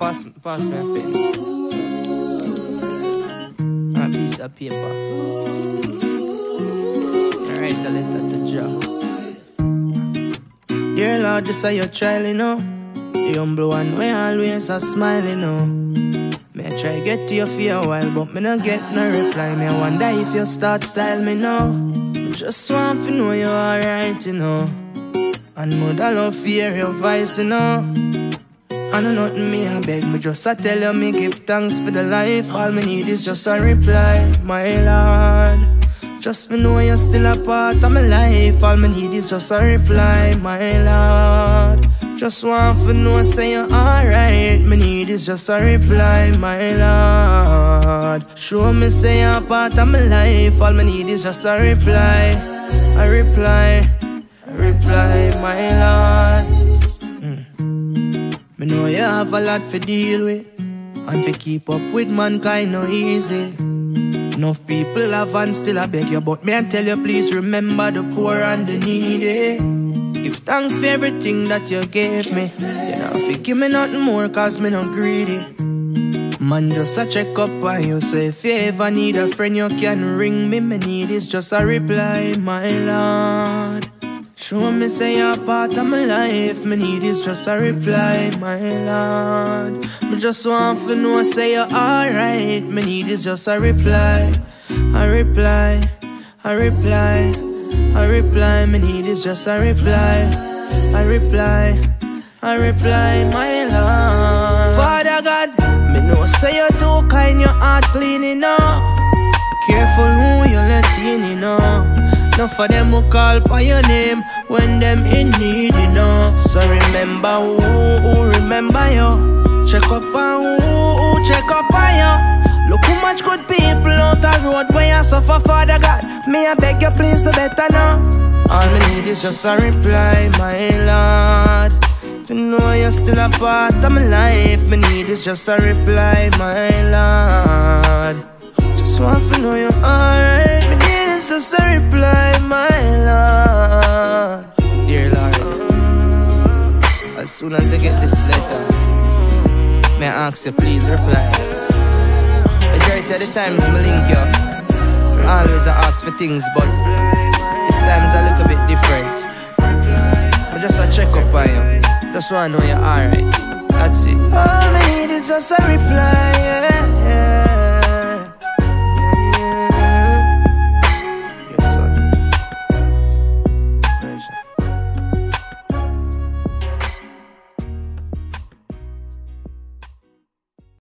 pass, pass me a pen. A piece of paper. I write a letter to Jah. Dear Lord, this is your child, you know. The humble one, we always a smile, you know. Me I try get to you for a while, but me not get no reply. Me I wonder if you start style me now. Just want to know you alright, you know. And mother love fear your voice, you know. I know nothing me I beg me just I tell you me give thanks for the life. All me need is just a reply, my Lord. Just me know you're still a part of my life. All me need is just a reply, my Lord. Just want to know say you're alright. Me need is just a reply, my Lord. Show me say you're part of my life. All me need is just a reply, a reply, a reply, my Lord. Have a lot to deal with, and to keep up with mankind no easy. Enough people have and still I beg you, but me I tell you please remember the poor and the needy. Give thanks for everything that you gave me. You know, if you give me nothing more, cause me not greedy. Man, just a check up on you. So if you ever need a friend, you can ring me. Me need is just a reply, my lord. Show me say you're part of my life. Me need is just a reply, my lord. Me just want to know say you're alright. Me need is just a reply, a reply, a reply, a reply. Me need is just a reply, a reply, a reply, my lord. Father God, me know say you're too kind, your heart clean enough. Careful who you let in, you know. Enough of them who call by your name when them in need, you know. So remember who, who remember you. Check up on who, who check up on you. Look how much good people out the road where you suffer, Father God. May I beg you, please do better now. All me need is just a reply, my Lord. If you know you're still a part of my life, me need is just a reply, my Lord. Just want to know you're alright. Me need is just a reply, my Lord. Dear Lord, as soon as I get this letter, may I ask you please reply. Majority of the times me link you, always I ask for things, but this time is a little bit different. I just a check up on you, just wanna know you're alright. That's it. All I need is just a reply, yeah.